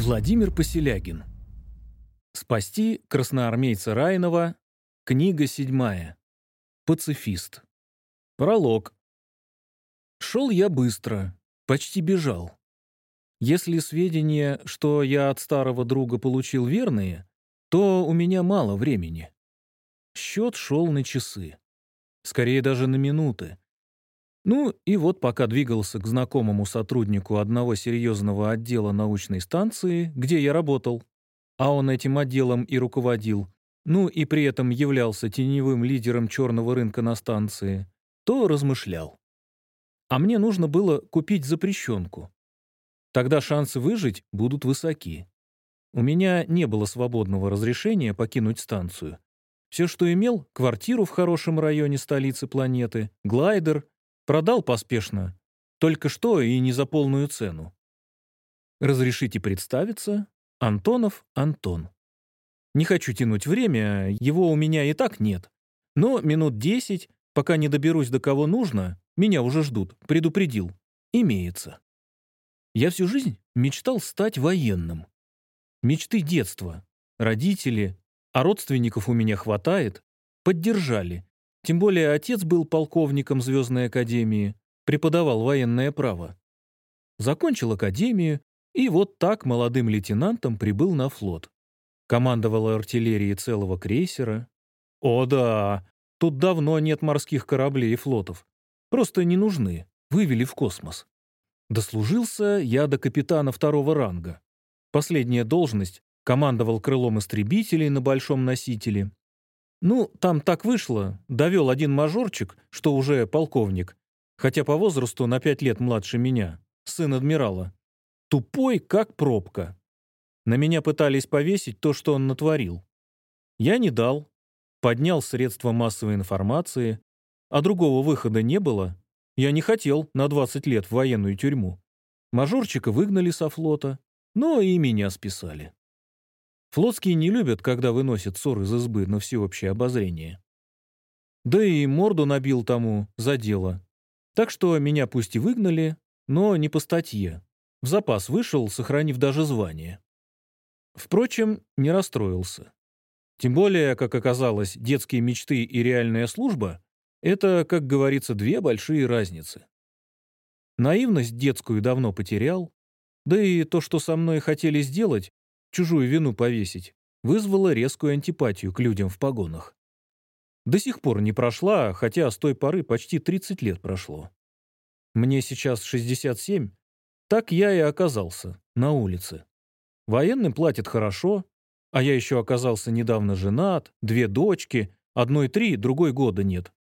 Владимир Поселягин. Спасти красноармейца Райнова. Книга седьмая. Пацифист. Пролог. Шел я быстро, почти бежал. Если сведения, что я от старого друга получил, верные, то у меня мало времени. Счет шел на часы. Скорее даже на минуты. Ну и вот пока двигался к знакомому сотруднику одного серьезного отдела научной станции, где я работал, а он этим отделом и руководил, ну и при этом являлся теневым лидером черного рынка на станции, то размышлял. А мне нужно было купить запрещенку. Тогда шансы выжить будут высоки. У меня не было свободного разрешения покинуть станцию. Все, что имел, квартиру в хорошем районе столицы планеты, глайдер Продал поспешно, только что и не за полную цену. Разрешите представиться? Антонов Антон. Не хочу тянуть время, его у меня и так нет. Но минут десять, пока не доберусь до кого нужно, меня уже ждут, предупредил. Имеется. Я всю жизнь мечтал стать военным. Мечты детства. Родители, а родственников у меня хватает, поддержали. Тем более отец был полковником Звездной Академии, преподавал военное право. Закончил академию и вот так молодым лейтенантом прибыл на флот. Командовал артиллерией целого крейсера. О да, тут давно нет морских кораблей и флотов. Просто не нужны, вывели в космос. Дослужился я до капитана второго ранга. Последняя должность — командовал крылом истребителей на большом носителе, ну, там так вышло. Довел один мажорчик, что уже полковник, хотя по возрасту на пять лет младше меня, сын адмирала. Тупой, как пробка. На меня пытались повесить то, что он натворил. Я не дал. Поднял средства массовой информации, а другого выхода не было. Я не хотел на 20 лет в военную тюрьму. Мажорчика выгнали со флота, но и меня списали. Флотские не любят, когда выносят ссор из избы на всеобщее обозрение. Да и морду набил тому за дело. Так что меня пусть и выгнали, но не по статье. В запас вышел, сохранив даже звание. Впрочем, не расстроился. Тем более, как оказалось, детские мечты и реальная служба — это, как говорится, две большие разницы. Наивность детскую давно потерял, да и то, что со мной хотели сделать, чужую вину повесить, вызвало резкую антипатию к людям в погонах. До сих пор не прошла, хотя с той поры почти 30 лет прошло. Мне сейчас 67, так я и оказался на улице. Военным платят хорошо, а я еще оказался недавно женат, две дочки, одной три, другой года нет.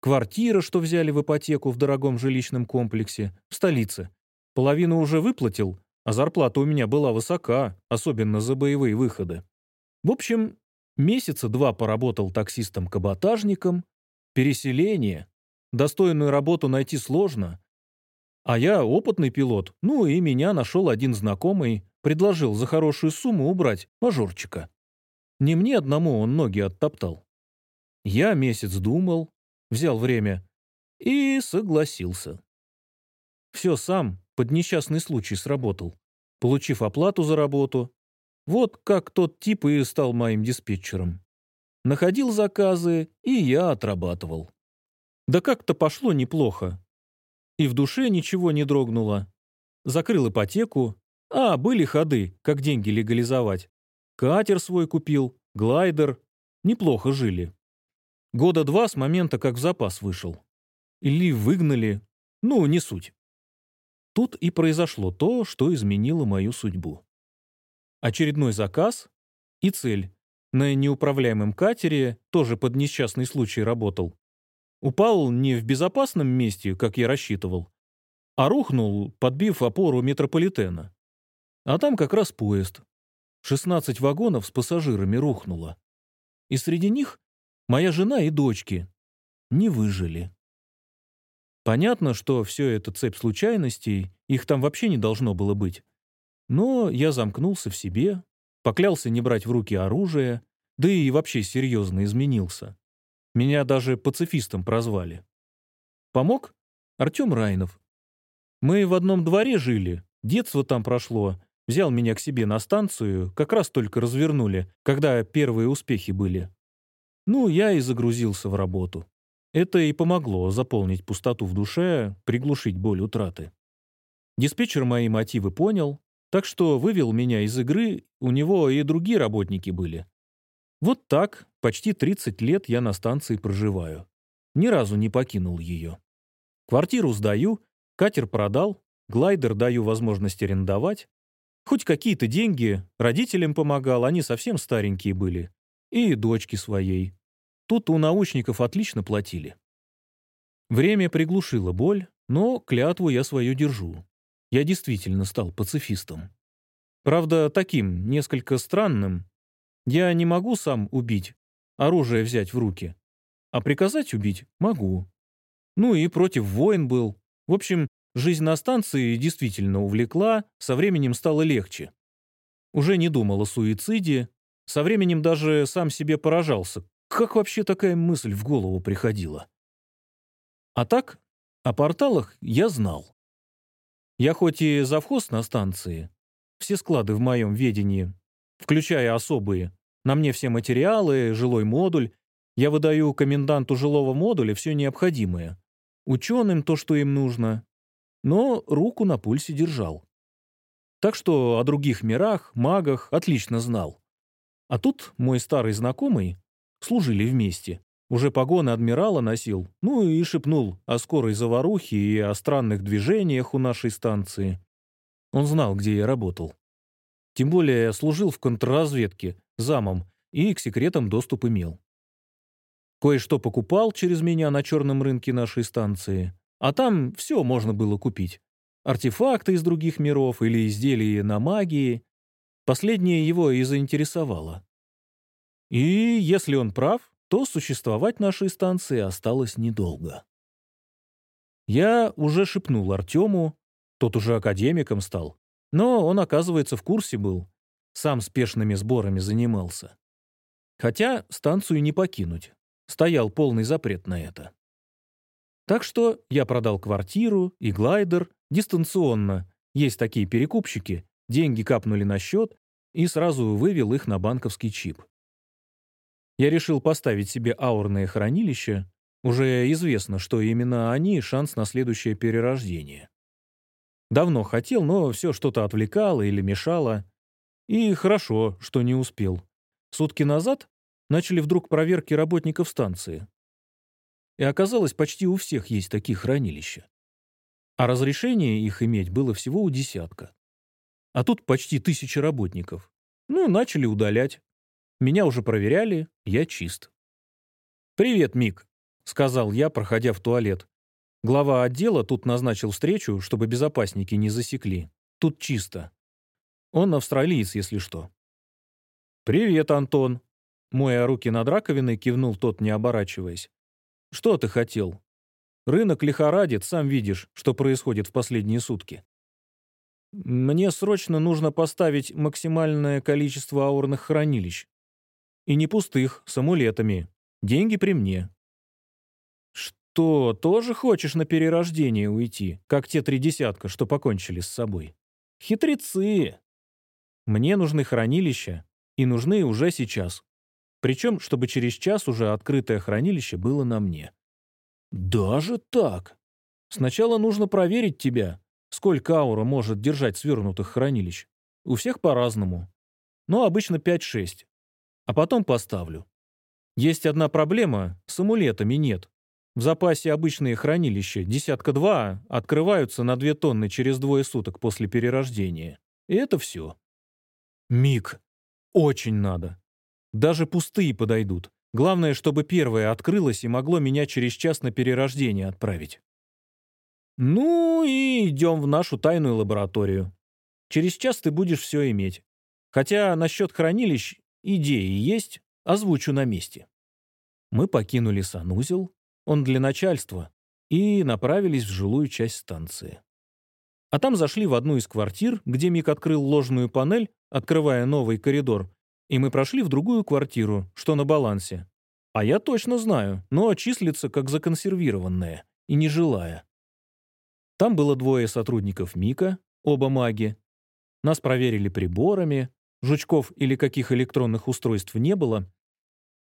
Квартира, что взяли в ипотеку в дорогом жилищном комплексе, в столице. Половину уже выплатил, а зарплата у меня была высока, особенно за боевые выходы. В общем, месяца два поработал таксистом-каботажником. Переселение. Достойную работу найти сложно. А я опытный пилот, ну и меня нашел один знакомый, предложил за хорошую сумму убрать мажорчика. Не мне одному он ноги оттоптал. Я месяц думал, взял время и согласился. Все сам, под несчастный случай сработал, получив оплату за работу. Вот как тот тип и стал моим диспетчером. Находил заказы, и я отрабатывал. Да как-то пошло неплохо. И в душе ничего не дрогнуло. Закрыл ипотеку. А, были ходы, как деньги легализовать. Катер свой купил, глайдер. Неплохо жили. Года два с момента, как в запас вышел. Или выгнали. Ну, не суть. Тут и произошло то, что изменило мою судьбу. Очередной заказ и цель. На неуправляемом катере тоже под несчастный случай работал. Упал не в безопасном месте, как я рассчитывал, а рухнул, подбив опору метрополитена. А там как раз поезд. 16 вагонов с пассажирами рухнуло. И среди них моя жена и дочки не выжили. Понятно, что все это цепь случайностей, их там вообще не должно было быть. Но я замкнулся в себе, поклялся не брать в руки оружие, да и вообще серьезно изменился. Меня даже пацифистом прозвали. Помог? Артем Райнов. Мы в одном дворе жили, детство там прошло, взял меня к себе на станцию, как раз только развернули, когда первые успехи были. Ну, я и загрузился в работу. Это и помогло заполнить пустоту в душе, приглушить боль утраты. Диспетчер мои мотивы понял, так что вывел меня из игры, у него и другие работники были. Вот так почти 30 лет я на станции проживаю. Ни разу не покинул ее. Квартиру сдаю, катер продал, глайдер даю возможность арендовать. Хоть какие-то деньги, родителям помогал, они совсем старенькие были. И дочке своей. Тут у научников отлично платили. Время приглушило боль, но клятву я свою держу. Я действительно стал пацифистом. Правда, таким, несколько странным. Я не могу сам убить, оружие взять в руки. А приказать убить могу. Ну и против войн был. В общем, жизнь на станции действительно увлекла, со временем стало легче. Уже не думал о суициде, со временем даже сам себе поражался, как вообще такая мысль в голову приходила? А так, о порталах я знал. Я хоть и завхоз на станции, все склады в моем ведении, включая особые, на мне все материалы, жилой модуль, я выдаю коменданту жилого модуля все необходимое, ученым то, что им нужно, но руку на пульсе держал. Так что о других мирах, магах отлично знал. А тут мой старый знакомый, Служили вместе. Уже погоны адмирала носил, ну и шепнул о скорой заварухе и о странных движениях у нашей станции. Он знал, где я работал. Тем более я служил в контрразведке, замом, и к секретам доступ имел. Кое-что покупал через меня на черном рынке нашей станции, а там все можно было купить. Артефакты из других миров или изделия на магии. Последнее его и заинтересовало. И если он прав, то существовать нашей станции осталось недолго. Я уже шепнул Артему, тот уже академиком стал, но он, оказывается, в курсе был, сам спешными сборами занимался. Хотя станцию не покинуть, стоял полный запрет на это. Так что я продал квартиру и глайдер дистанционно, есть такие перекупщики, деньги капнули на счет и сразу вывел их на банковский чип. Я решил поставить себе аурное хранилище. Уже известно, что именно они — шанс на следующее перерождение. Давно хотел, но все что-то отвлекало или мешало. И хорошо, что не успел. Сутки назад начали вдруг проверки работников станции. И оказалось, почти у всех есть такие хранилища. А разрешение их иметь было всего у десятка. А тут почти тысяча работников. Ну, начали удалять. Меня уже проверяли, я чист. «Привет, Мик», — сказал я, проходя в туалет. Глава отдела тут назначил встречу, чтобы безопасники не засекли. Тут чисто. Он австралиец, если что. «Привет, Антон», — моя руки над раковиной, кивнул тот, не оборачиваясь. «Что ты хотел? Рынок лихорадит, сам видишь, что происходит в последние сутки. Мне срочно нужно поставить максимальное количество аурных хранилищ. И не пустых, с амулетами. Деньги при мне. Что, тоже хочешь на перерождение уйти, как те три десятка, что покончили с собой? Хитрецы! Мне нужны хранилища, и нужны уже сейчас. Причем, чтобы через час уже открытое хранилище было на мне. Даже так? Сначала нужно проверить тебя, сколько аура может держать свернутых хранилищ. У всех по-разному. Но обычно 5-6 а потом поставлю. Есть одна проблема, с амулетами нет. В запасе обычные хранилища, десятка-два, открываются на две тонны через двое суток после перерождения. И это все. Миг. Очень надо. Даже пустые подойдут. Главное, чтобы первое открылось и могло меня через час на перерождение отправить. Ну и идем в нашу тайную лабораторию. Через час ты будешь все иметь. Хотя насчет хранилищ Идеи есть, озвучу на месте. Мы покинули санузел, он для начальства, и направились в жилую часть станции. А там зашли в одну из квартир, где Мик открыл ложную панель, открывая новый коридор, и мы прошли в другую квартиру, что на балансе. А я точно знаю, но числится как законсервированная и нежилая. Там было двое сотрудников Мика, оба маги. Нас проверили приборами, жучков или каких электронных устройств не было.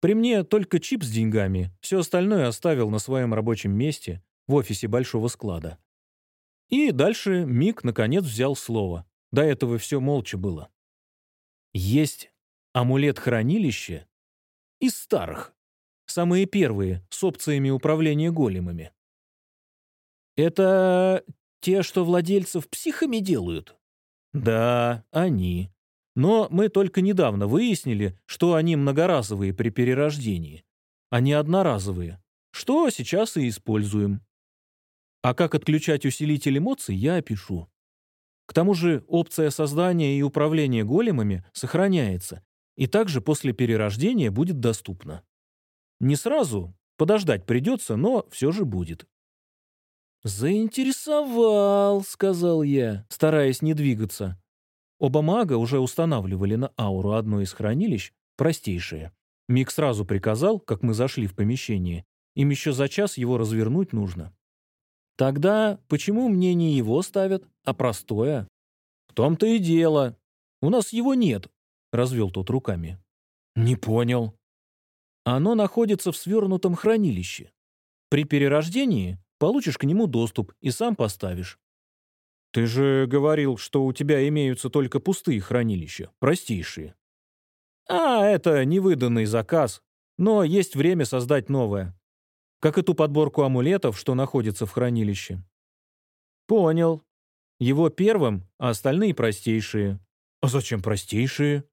При мне только чип с деньгами, все остальное оставил на своем рабочем месте в офисе большого склада. И дальше Мик наконец взял слово. До этого все молча было. Есть амулет-хранилище из старых. Самые первые, с опциями управления големами. Это те, что владельцев психами делают? Да, они. Но мы только недавно выяснили, что они многоразовые при перерождении, а не одноразовые, что сейчас и используем. А как отключать усилитель эмоций, я опишу. К тому же опция создания и управления големами сохраняется, и также после перерождения будет доступна. Не сразу, подождать придется, но все же будет. «Заинтересовал», — сказал я, стараясь не двигаться. Оба мага уже устанавливали на ауру одно из хранилищ, простейшее. Мик сразу приказал, как мы зашли в помещение. Им еще за час его развернуть нужно. Тогда почему мне не его ставят, а простое? В том-то и дело. У нас его нет, — развел тот руками. Не понял. Оно находится в свернутом хранилище. При перерождении получишь к нему доступ и сам поставишь. Ты же говорил, что у тебя имеются только пустые хранилища, простейшие. А, это невыданный заказ, но есть время создать новое. Как и ту подборку амулетов, что находится в хранилище. Понял. Его первым, а остальные простейшие. А зачем простейшие?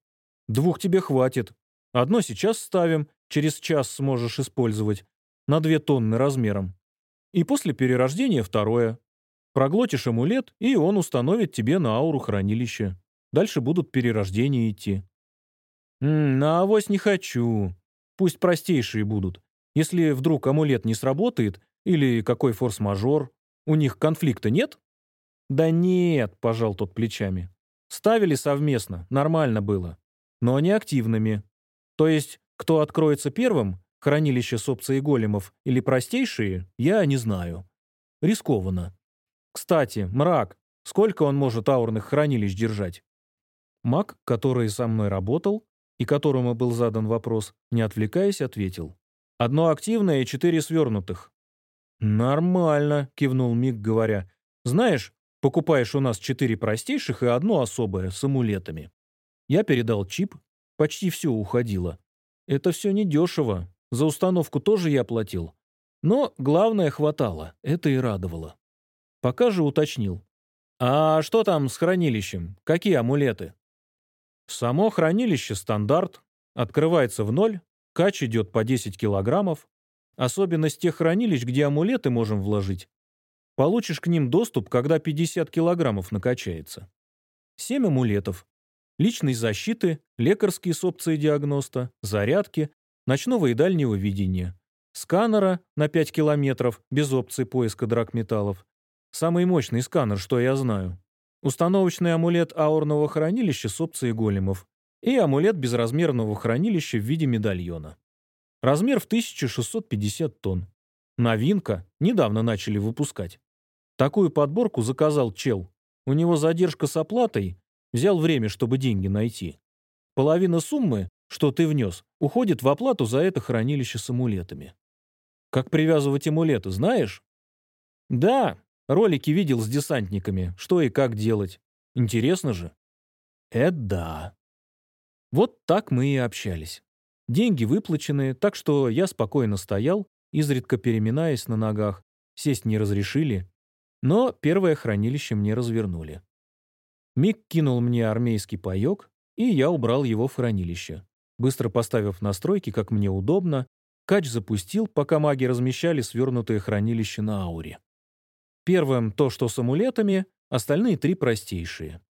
Двух тебе хватит. Одно сейчас ставим, через час сможешь использовать. На две тонны размером. И после перерождения второе. Проглотишь амулет, и он установит тебе на ауру хранилище. Дальше будут перерождения идти. М на авось не хочу. Пусть простейшие будут. Если вдруг амулет не сработает, или какой форс-мажор, у них конфликта нет? Да нет, пожал тот плечами. Ставили совместно, нормально было. Но не активными. То есть, кто откроется первым, хранилище с опцией големов или простейшие, я не знаю. Рискованно. Кстати, мрак, сколько он может аурных хранилищ держать? Маг, который со мной работал и которому был задан вопрос, не отвлекаясь, ответил. Одно активное и четыре свернутых. «Нормально», — кивнул Мик, говоря. «Знаешь, покупаешь у нас четыре простейших и одно особое с амулетами». Я передал чип, почти все уходило. Это все недешево, за установку тоже я платил. Но главное хватало, это и радовало. Пока же уточнил. «А что там с хранилищем? Какие амулеты?» «Само хранилище стандарт. Открывается в ноль. Кач идет по 10 килограммов. Особенность тех хранилищ, где амулеты можем вложить. Получишь к ним доступ, когда 50 килограммов накачается. Семь амулетов. Личной защиты, лекарские с опцией диагноста, зарядки, ночного и дальнего видения, сканера на 5 километров без опции поиска драгметаллов, самый мощный сканер, что я знаю, установочный амулет аурного хранилища с опцией големов и амулет безразмерного хранилища в виде медальона. Размер в 1650 тонн. Новинка, недавно начали выпускать. Такую подборку заказал чел. У него задержка с оплатой, взял время, чтобы деньги найти. Половина суммы что ты внес, уходит в оплату за это хранилище с амулетами. Как привязывать амулеты, знаешь? Да, ролики видел с десантниками, что и как делать. Интересно же? Это да. Вот так мы и общались. Деньги выплачены, так что я спокойно стоял, изредка переминаясь на ногах. Сесть не разрешили, но первое хранилище мне развернули. Мик кинул мне армейский паёк, и я убрал его в хранилище. Быстро поставив настройки, как мне удобно, Кач запустил, пока маги размещали свернутое хранилище на ауре. Первым то, что с амулетами, остальные три простейшие.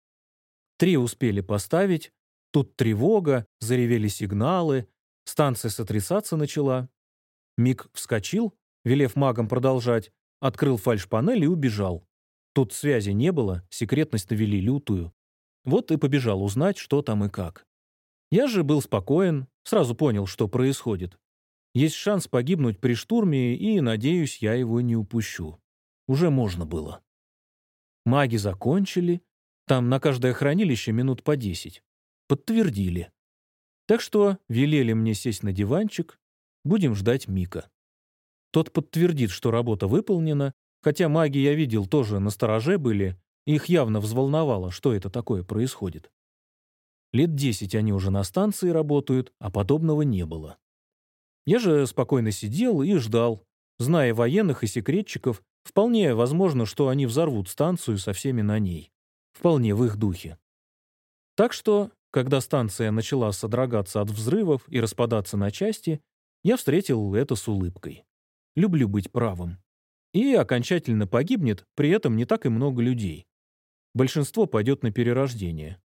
Три успели поставить, тут тревога, заревели сигналы, станция сотрясаться начала. Миг вскочил, велев магам продолжать, открыл фальш-панель и убежал. Тут связи не было, секретность навели лютую. Вот и побежал узнать, что там и как. Я же был спокоен, сразу понял, что происходит. Есть шанс погибнуть при штурме, и, надеюсь, я его не упущу. Уже можно было. Маги закончили, Там на каждое хранилище минут по десять. Подтвердили. Так что велели мне сесть на диванчик, будем ждать Мика. Тот подтвердит, что работа выполнена, хотя маги я видел тоже на стороже были, их явно взволновало, что это такое происходит. Лет десять они уже на станции работают, а подобного не было. Я же спокойно сидел и ждал. Зная военных и секретчиков, вполне возможно, что они взорвут станцию со всеми на ней. Вполне в их духе. Так что, когда станция начала содрогаться от взрывов и распадаться на части, я встретил это с улыбкой. Люблю быть правым. И окончательно погибнет, при этом не так и много людей. Большинство пойдет на перерождение.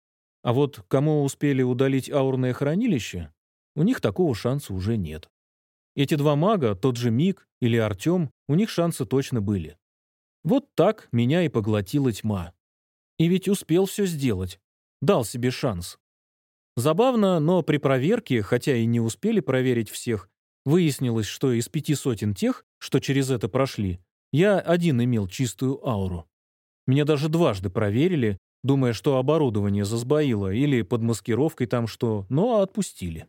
А вот кому успели удалить аурное хранилище, у них такого шанса уже нет. Эти два мага, тот же Миг или Артем, у них шансы точно были. Вот так меня и поглотила тьма. И ведь успел все сделать. Дал себе шанс. Забавно, но при проверке, хотя и не успели проверить всех, выяснилось, что из пяти сотен тех, что через это прошли, я один имел чистую ауру. Меня даже дважды проверили, думая, что оборудование засбоило или под маскировкой там что, но отпустили.